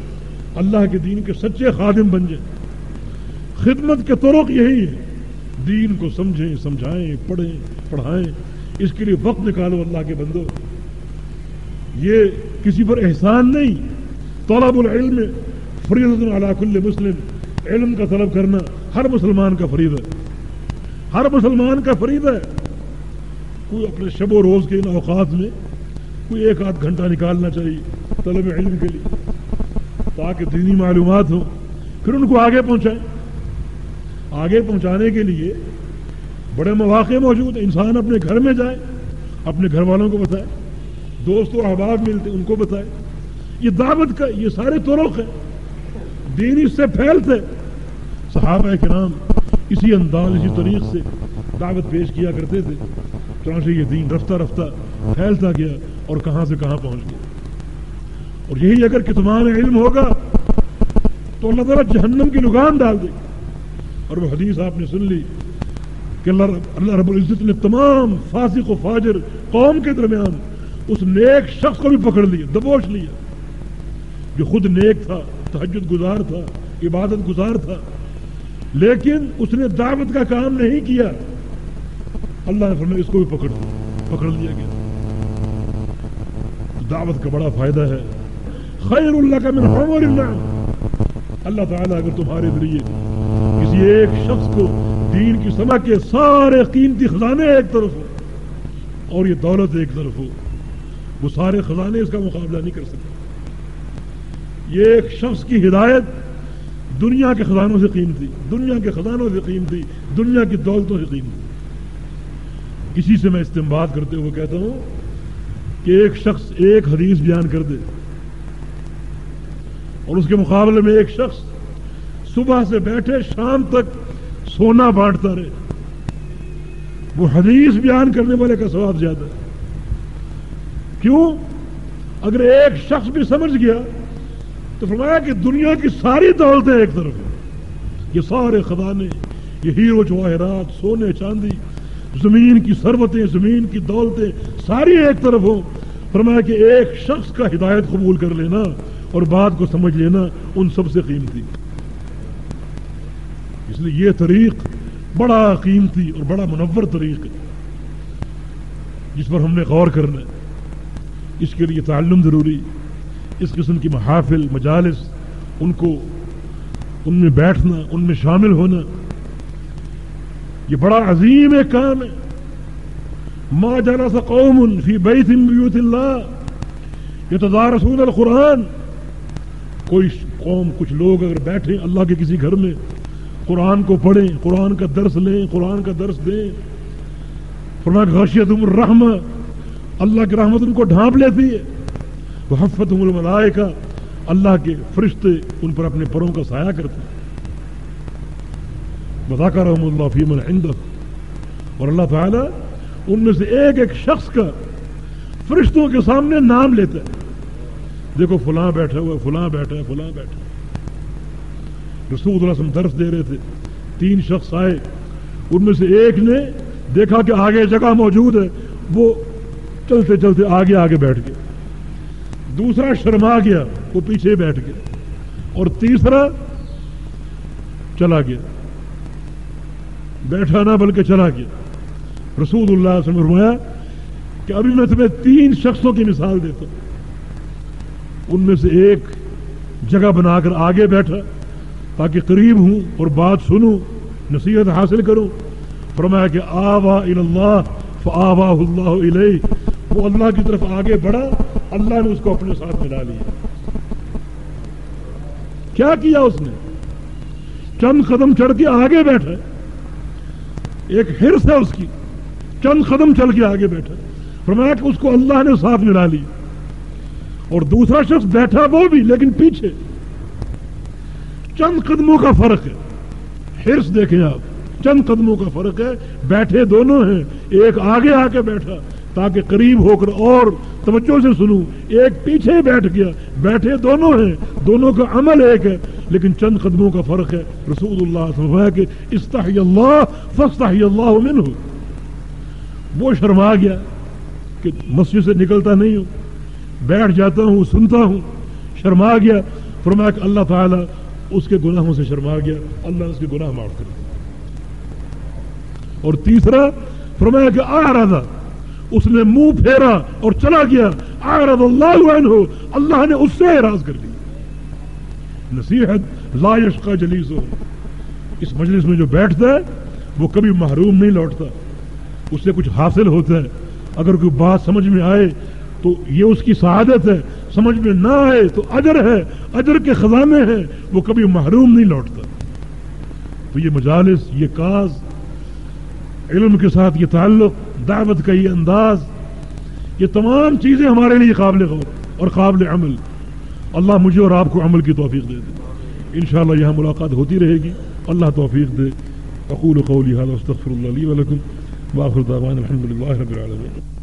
اللہ کے دین کے سچے خادم بن جائیں۔ خدمت کے طرق یہی ہے دین کو سمجھیں، سمجھائیں، پڑھیں، پڑھائیں۔ اس کے لیے وقت نکالو اللہ کے بندو۔ یہ کسی پر احسان نہیں۔ طلب العلم فریض علی کل مسلم۔ علم کا طلب کرنا ہر مسلمان کا فرید ہے۔ ہر مسلمان کا فرید ہے۔ کوئی اپنے شب و روز کے ان اوقات میں کوئی ایک آدھ گھنٹہ نکالنا چاہیے طلب علم کے لیے، تاکہ دینی معلومات ہوں۔ پھر ان کو آگے پہنچائیں۔ آگے پہنچانے کے لیے بڑے مواقع موجود ہیں۔ انسان اپنے گھر میں جائے، اپنے گھر والوں کو بتائے، دوست و احباب ملتے، ان کو بتائے۔ یہ دعوت کا، یہ سارے طرق ہیں۔ دین اس سے پھیلتے صحابہ کرام اسی انداز، اسی طریق سے دعوت پیش کیا کرتے تھے۔ چنانچہ یہ دین، رفتہ رفتہ پھیلتا گیا اور کہاں سے کہاں پہنچ گیا۔ اور یہی اگر کتمان علم ہوگا تو اللہ تعالیٰ جہنم کی لگان ڈال دے۔ اور وہ حدیث آپ نے سن لی کہ اللہ رب اللہ رب العزت نے تمام فاسق و فاجر قوم کے درمیان اس نیک شخص کو بھی پکڑ لیا، دبوچ لیا۔ جو خود نیک تھا تحجد گزار تھا، عبادت گزار تھا، لیکن اس نے دعوت کا کام نہیں کیا۔ اللہ نے فرمایا اس کو بھی پکڑ لیا پکڑ لیا گیا۔ دعوت کا بڑا فائدہ ہے۔ خیر اللہ کا من حمر اللہ اللہ تعالیٰ اگر تمہارے ذریعے کسی ایک شخص کو دین کی سما کے سارے قیمتی خزانے ایک طرف ہو اور یہ دولت ایک طرف ہو، وہ سارے خزانے اس کا مقابلہ نہیں کر سکتے۔ یہ ایک شخص کی ہدایت دنیا کے خزانوں سے قیمتی، دنیا کے خزانوں سے قیمتی، دنیا کی دولتوں سے قیمتی۔ اسی سے میں استعمال کرتے ہوئے کہتا ہوں کہ ایک شخص ایک حدیث بیان کر دے اور اس کے مقابلے میں ایک شخص صبح سے بیٹھے شام تک سونا بانٹتا رہے۔ وہ حدیث بیان کرنے والے کا سواب زیادہ ہے۔ کیوں؟ اگر ایک شخص بھی سمجھ گیا تو فرمایا کہ دنیا کی ساری دولتیں ایک طرف ہیں۔ یہ سارے خزانے، یہ ہیرو جواہرات، سونے، چاندی زمین کی سروتیں زمین کی دولتیں ساری ایک طرف ہوں۔ فرمایا کہ ایک شخص کا ہدایت قبول کر لینا اور بات کو سمجھ لینا ان سب سے قیمتی۔ اس لیے یہ طریق بڑا قیمتی اور بڑا منور طریق ہے۔ جس پر ہم نے غور کرنا ہے۔ اس کے لیے تعلم ضروری اس قسم کی محافل، مجالس، ان کو ان میں بیٹھنا، ان میں شامل ہونا یہ بڑا عظیم ایک کام ہے۔ ما جلس قوم فی بیت بیوت اللہ۔ یتدارسون القرآن۔ کوئی قوم، کچھ لوگ اگر بیٹھیں اللہ کے کسی گھر میں، قرآن کو پڑھیں، قرآن کا درس لیں، قرآن کا درس دیں۔ فرمایا غشیت الرحمہ۔ اللہ کی رحمت ان کو ڈھانپ لیتی ہے۔ وہ حفت الملائکہ۔ اللہ کے فرشتے ان پر اپنے پروں کا سایہ کرتے ہیں۔ بذاکر اللہ فیمن عندہ اور اللہ تعالیٰ ان میں سے ایک ایک شخص کا فرشتوں کے سامنے نام لیتا ہے دیکھو فلاں بیٹھا ہوا فلاں بیٹھا ہے فلاں بیٹھا ہے رسول اللہ وسلم درس دے رہے تھے. تین شخص آئے. ان میں سے ایک نے دیکھا کہ آگے جگہ موجود ہے. وہ چلتے چلتے آگے آگے بیٹھ گئے دوسرا شرما گیا. وہ پیچھے بیٹھ گیا. اور تیسرا چلا گیا. بیٹھا نہ بلکہ چلا گیا۔ رسول اللہ سے فرمایا کہ ابھی میں تمہیں تین شخصوں کی مثال دیتا ہوں۔ ان میں سے ایک جگہ بنا کر آگے بیٹھا، تاکہ قریب ہوں اور بات سنوں، نصیحت حاصل کروں۔ فرمایا کہ آوا اللہ فآوا اللہ علیہ وہ اللہ کی طرف آگے بڑھا، اللہ نے اس کو اپنے ساتھ ملا لیا۔ کیا کیا اس نے؟ چند قدم چڑھ کے آگے بیٹھا۔ ایک ہرس ہے اس کی۔ چند قدم چل کے آگے بیٹھا۔ فرمایا کہ اس کو اللہ نے ساتھ ملا لی اور دوسرا شخص بیٹھا وہ بھی، لیکن پیچھے۔ چند قدموں کا فرق ہے۔ ہرس دیکھیں آپ۔ چند قدموں کا فرق ہے۔ بیٹھے دونوں ہیں۔ ایک آگے آ کے بیٹھا تاکہ قریب ہو کر اور توجہ سے سنوں۔ ایک پیچھے بیٹھ گیا۔ بیٹھے دونوں ہیں۔ دونوں کا عمل ایک ہے۔ لیکن چند قدموں کا فرق ہے رسول اللہ فرمایا کہ استحی اللہ اللہ منہ۔ وہ شرما گیا کہ مسجد سے نکلتا نہیں ہوں، بیٹھ جاتا ہوں، سنتا ہوں، شرما گیا۔ فرمایا کہ اللہ تعالیٰ اس کے گناہوں سے شرما گیا، اللہ اس کے گناہ معاف کر اور تیسرا، فرمایا کہ آ رہا تھا اس نے منہ پھیرا اور چلا گیا۔ آرد اللہ عنہ، اللہ نے اس سے اعراض کر لیا نصیحت، لا یشقا جلیس ہو اس مجلس میں جو بیٹھتا ہے، وہ کبھی محروم نہیں لوٹتا۔ اس سے کچھ حاصل ہوتا ہے۔ اگر کوئی بات سمجھ میں آئے، تو یہ اس کی سعادت ہے۔ سمجھ میں نہ آئے، تو اجر ہے۔ اجر کے خزانے ہیں۔ وہ کبھی محروم نہیں لوٹتا۔ تو یہ مجالس، یہ کاز، علم کے ساتھ یہ تعلق، دعوت کا یہ انداز، یہ تمام چیزیں ہمارے لیے قابل غور اور قابل عمل۔ اللہ مجھے اور آپ کو عمل کی توفیق دے دے۔ انشاءاللہ یہاں ملاقات ہوتی رہے گی۔ اللہ توفیق دے۔ اقول قولی هذا واستغفر الله لي ولكم واخر دعوان الحمد للہ رب العالمين